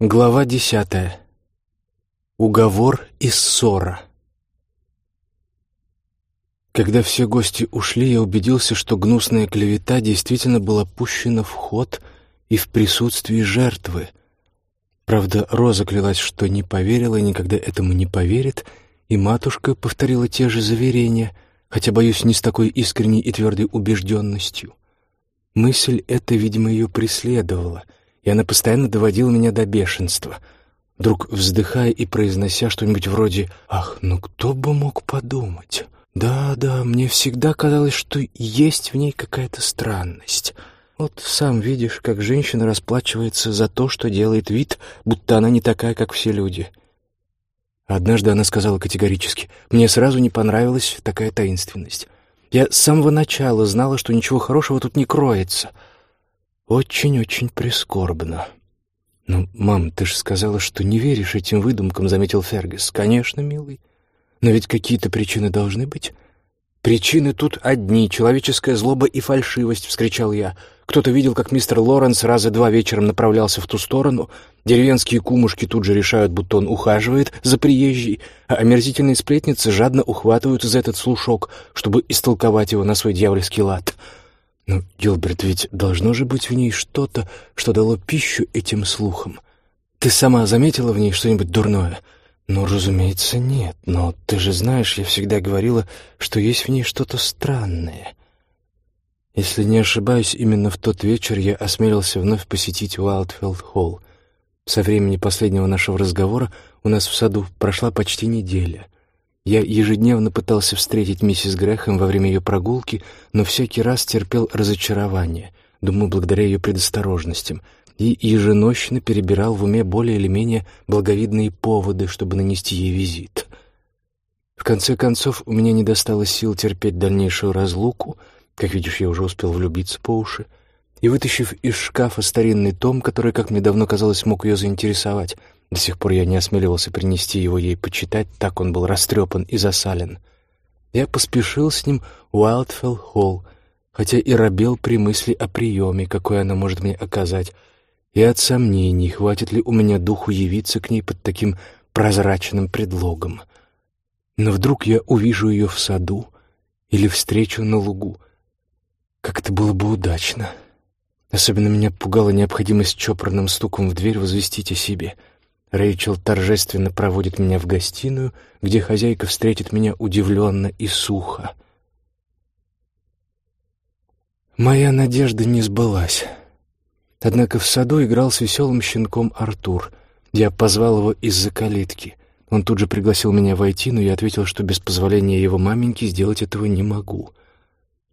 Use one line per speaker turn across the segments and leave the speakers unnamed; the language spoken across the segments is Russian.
Глава десятая. Уговор и ссора. Когда все гости ушли, я убедился, что гнусная клевета действительно была пущена в ход и в присутствии жертвы. Правда, Роза клялась, что не поверила и никогда этому не поверит, и матушка повторила те же заверения, хотя, боюсь, не с такой искренней и твердой убежденностью. Мысль эта, видимо, ее преследовала — и она постоянно доводила меня до бешенства, вдруг вздыхая и произнося что-нибудь вроде «Ах, ну кто бы мог подумать?» «Да-да, мне всегда казалось, что есть в ней какая-то странность. Вот сам видишь, как женщина расплачивается за то, что делает вид, будто она не такая, как все люди». Однажды она сказала категорически, «Мне сразу не понравилась такая таинственность. Я с самого начала знала, что ничего хорошего тут не кроется». Очень-очень прискорбно. «Ну, мам, ты же сказала, что не веришь этим выдумкам», — заметил Фергюс. «Конечно, милый. Но ведь какие-то причины должны быть». «Причины тут одни — человеческая злоба и фальшивость», — вскричал я. «Кто-то видел, как мистер Лоренс раза два вечером направлялся в ту сторону. Деревенские кумушки тут же решают, будто он ухаживает за приезжей, а омерзительные сплетницы жадно ухватывают за этот слушок, чтобы истолковать его на свой дьявольский лад». Но, Гилберт, ведь должно же быть в ней что-то, что дало пищу этим слухам. Ты сама заметила в ней что-нибудь дурное? Ну, разумеется, нет. Но ты же знаешь, я всегда говорила, что есть в ней что-то странное. Если не ошибаюсь, именно в тот вечер я осмелился вновь посетить Уайлдфелд-холл. Со времени последнего нашего разговора у нас в саду прошла почти неделя. Я ежедневно пытался встретить миссис Грэхэм во время ее прогулки, но всякий раз терпел разочарование, думаю, благодаря ее предосторожностям, и еженощно перебирал в уме более или менее благовидные поводы, чтобы нанести ей визит. В конце концов, у меня не достало сил терпеть дальнейшую разлуку, как видишь, я уже успел влюбиться по уши, и, вытащив из шкафа старинный том, который, как мне давно казалось, мог ее заинтересовать, до сих пор я не осмеливался принести его ей почитать, так он был растрепан и засален. Я поспешил с ним в Уайлдфелл-холл, хотя и робел при мысли о приеме, какой она может мне оказать, и от сомнений, хватит ли у меня духу явиться к ней под таким прозрачным предлогом. Но вдруг я увижу ее в саду или встречу на лугу. Как это было бы удачно. Особенно меня пугала необходимость чопорным стуком в дверь возвестить о себе — Рэйчел торжественно проводит меня в гостиную, где хозяйка встретит меня удивленно и сухо. Моя надежда не сбылась. Однако в саду играл с веселым щенком Артур. Я позвал его из-за калитки. Он тут же пригласил меня войти, но я ответил, что без позволения его маменьки сделать этого не могу.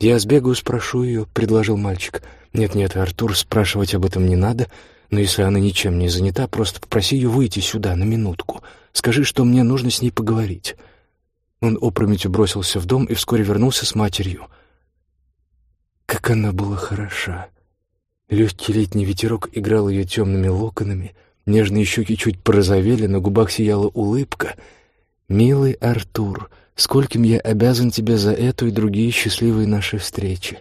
«Я сбегаю, спрошу ее», — предложил мальчик. «Нет-нет, Артур, спрашивать об этом не надо. Но если она ничем не занята, просто попроси ее выйти сюда на минутку. Скажи, что мне нужно с ней поговорить». Он опрометью бросился в дом и вскоре вернулся с матерью. Как она была хороша! Легкий летний ветерок играл ее темными локонами, нежные щеки чуть порозовели, на губах сияла улыбка. «Милый Артур, скольким я обязан тебе за эту и другие счастливые наши встречи!»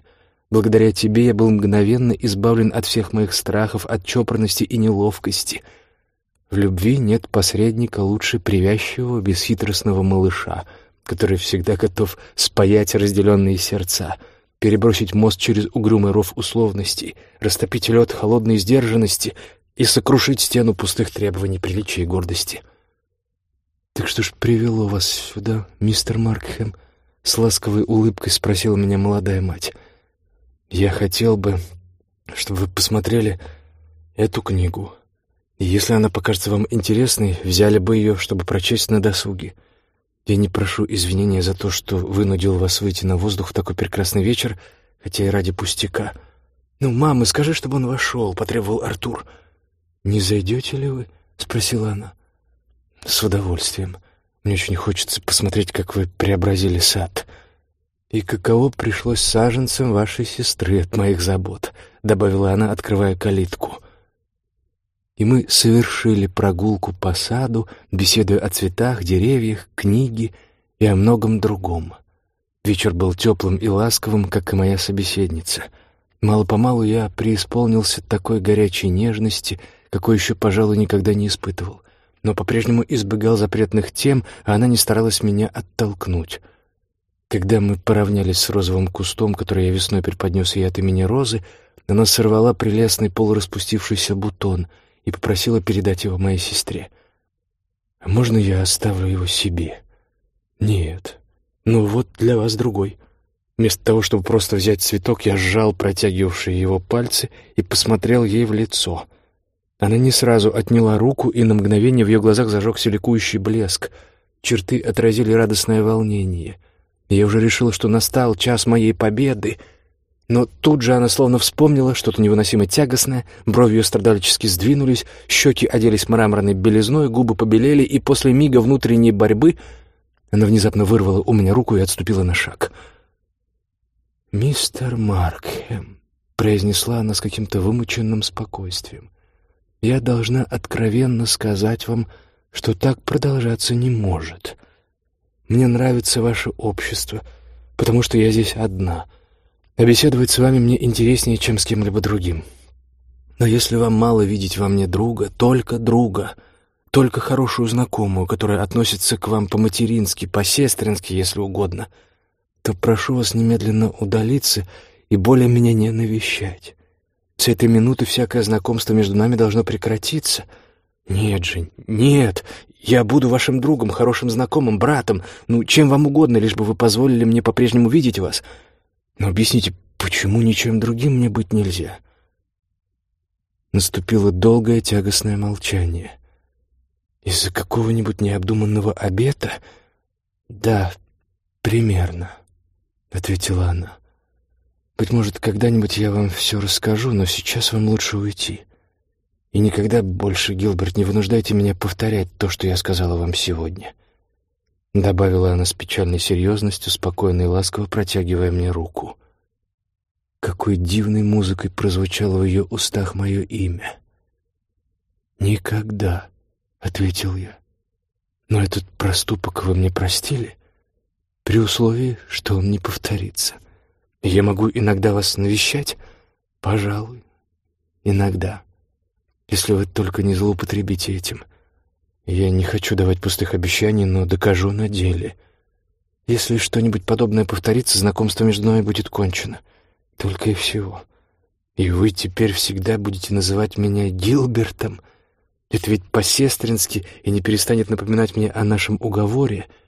Благодаря тебе я был мгновенно избавлен от всех моих страхов, от чопорности и неловкости. В любви нет посредника лучше привязчивого, бесхитростного малыша, который всегда готов спаять разделенные сердца, перебросить мост через угрюмый ров условностей, растопить лед холодной сдержанности и сокрушить стену пустых требований приличия и гордости. «Так что ж привело вас сюда, мистер Маркхэм?» — с ласковой улыбкой спросила меня молодая мать — я хотел бы, чтобы вы посмотрели эту книгу. И если она покажется вам интересной, взяли бы ее, чтобы прочесть на досуге. Я не прошу извинения за то, что вынудил вас выйти на воздух в такой прекрасный вечер, хотя и ради пустяка. «Ну, мама, скажи, чтобы он вошел», — потребовал Артур. «Не зайдете ли вы?» — спросила она. «С удовольствием. Мне очень хочется посмотреть, как вы преобразили сад». «И каково пришлось саженцам вашей сестры от моих забот», — добавила она, открывая калитку. И мы совершили прогулку по саду, беседуя о цветах, деревьях, книге и о многом другом. Вечер был теплым и ласковым, как и моя собеседница. Мало-помалу я преисполнился такой горячей нежности, какой еще, пожалуй, никогда не испытывал. Но по-прежнему избегал запретных тем, а она не старалась меня оттолкнуть. Когда мы поравнялись с розовым кустом, который я весной преподнес ей от имени Розы, она сорвала прелестный полураспустившийся бутон и попросила передать его моей сестре. «А можно я оставлю его себе?» «Нет. Ну вот для вас другой». Вместо того, чтобы просто взять цветок, я сжал протягивавшие его пальцы и посмотрел ей в лицо. Она не сразу отняла руку, и на мгновение в ее глазах зажегся ликующий блеск. Черты отразили радостное волнение. Я уже решил, что настал час моей победы, но тут же она словно вспомнила что-то невыносимо тягостное, брови ее страдальчески сдвинулись, щеки оделись мраморной белизной, губы побелели, и после мига внутренней борьбы она внезапно вырвала у меня руку и отступила на шаг — «Мистер Маркхэм», — произнесла она с каким-то вымученным спокойствием, — «я должна откровенно сказать вам, что так продолжаться не может. Мне нравится ваше общество, потому что я здесь одна, а беседовать с вами мне интереснее, чем с кем-либо другим. Но если вам мало видеть во мне друга, только друга, только хорошую знакомую, которая относится к вам по-матерински, по-сестрински, если угодно — то прошу вас немедленно удалиться и более меня не навещать. С этой минуты всякое знакомство между нами должно прекратиться. Нет же, нет, я буду вашим другом, хорошим знакомым, братом, ну, чем вам угодно, лишь бы вы позволили мне по-прежнему видеть вас. Но объясните, почему ничем другим мне быть нельзя?» Наступило долгое тягостное молчание. «Из-за какого-нибудь необдуманного обета?» «Да, примерно». — ответила она. «Быть может, когда-нибудь я вам все расскажу, но сейчас вам лучше уйти. И никогда больше, Гилберт, не вынуждайте меня повторять то, что я сказала вам сегодня». Добавила она с печальной серьезностью, спокойно и ласково протягивая мне руку. Какой дивной музыкой прозвучало в ее устах мое имя. «Никогда», — ответил я. «Но этот проступок вы мне простили?» при условии, что он не повторится. Я могу иногда вас навещать? Пожалуй, иногда. Если вы только не злоупотребите этим. Я не хочу давать пустых обещаний, но докажу на деле. Если что-нибудь подобное повторится, знакомство между нами будет кончено. Только и всего. И вы теперь всегда будете называть меня Гилбертом. Это ведь по-сестрински и не перестанет напоминать мне о нашем уговоре —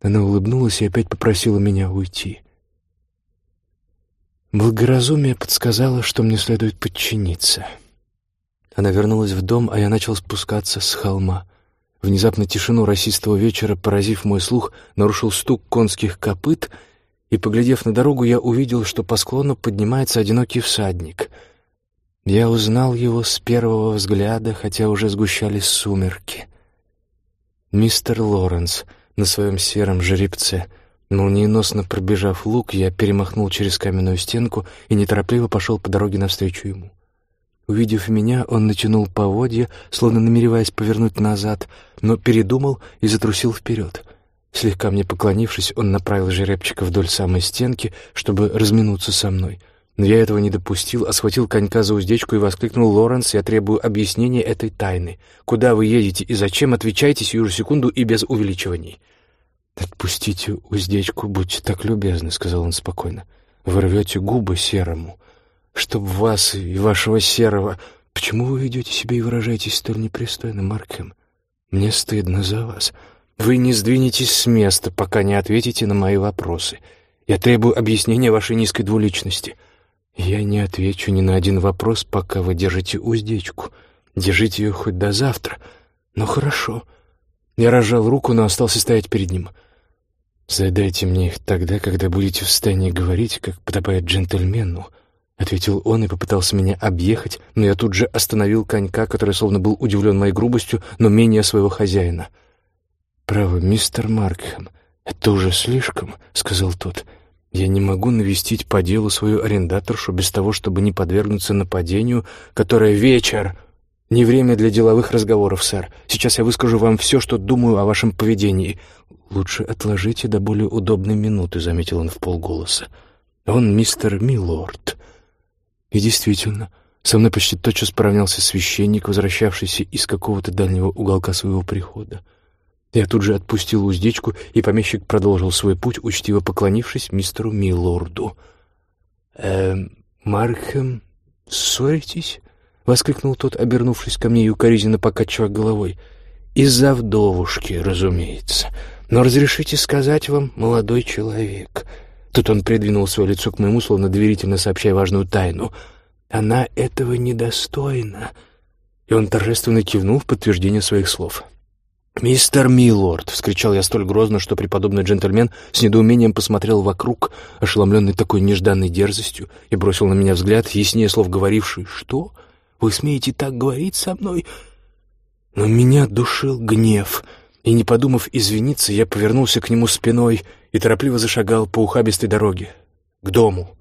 она улыбнулась и опять попросила меня уйти. Благоразумие подсказало, что мне следует подчиниться. Она вернулась в дом, а я начал спускаться с холма. Внезапно тишину расистого вечера, поразив мой слух, нарушил стук конских копыт, и, поглядев на дорогу, я увидел, что по склону поднимается одинокий всадник. Я узнал его с первого взгляда, хотя уже сгущались сумерки. Мистер Лоренс — на своем сером жеребце. Молниеносно пробежав луг, я перемахнул через каменную стенку и неторопливо пошел по дороге навстречу ему. Увидев меня, он натянул поводья, словно намереваясь повернуть назад, но передумал и затрусил вперед. Слегка мне поклонившись, он направил жеребчика вдоль самой стенки, чтобы разминуться со мной. Но я этого не допустил, а схватил конька за уздечку и воскликнул «Лоренс, я требую объяснения этой тайны. Куда вы едете и зачем? Отвечайте сию же секунду и без увеличиваний». «Отпустите уздечку, будьте так любезны», — сказал он спокойно. «Вы рвете губы серому. Чтоб вас и вашего серого... Почему вы ведете себя и выражаетесь столь непристойно, Маркхэм? Мне стыдно за вас. Вы не сдвинетесь с места, пока не ответите на мои вопросы. Я требую объяснения вашей низкой двуличности». «Я не отвечу ни на один вопрос, пока вы держите уздечку. Держите ее хоть до завтра. Но хорошо». Я разжал руку, но остался стоять перед ним. «Задайте мне их тогда, когда будете в состоянии говорить, как подобает джентльмену», — ответил он и попытался меня объехать, но я тут же остановил конька, который словно был удивлен моей грубостью, но менее своего хозяина. «Право, мистер Маркхэм, это уже слишком», — сказал тот. «Я не могу навестить по делу свою арендаторшу без того, чтобы не подвергнуться нападению, которое вечер...» «Не время для деловых разговоров, сэр. Сейчас я выскажу вам все, что думаю о вашем поведении. «Лучше отложите до более удобной минуты», — заметил он в полголоса. «Он мистер Милорд». И действительно, Со мной почти тотчас поравнялся священник, возвращавшийся из какого-то дальнего уголка своего прихода. Я тут же отпустил уздечку, и помещик продолжил свой путь, учтиво поклонившись мистеру Милорду. «Эм, Мархэм, ссоритесь?» — воскликнул тот, обернувшись ко мне и укоризненно покачивая головой. «Из-за вдовушки, разумеется. Но разрешите сказать вам, молодой человек...» Тут он придвинул свое лицо к моему, словно доверительно сообщая важную тайну. «Она этого недостойна». И он торжественно кивнул в подтверждение своих слов. «Мистер Милорд!» — вскричал я столь грозно, что преподобный джентльмен с недоумением посмотрел вокруг, ошеломленный такой нежданной дерзостью, и бросил на меня взгляд, яснее слов говоривший «Что? Вы смеете так говорить со мной?» Но меня душил гнев — и, не подумав извиниться, я повернулся к нему спиной и торопливо зашагал по ухабистой дороге, к дому.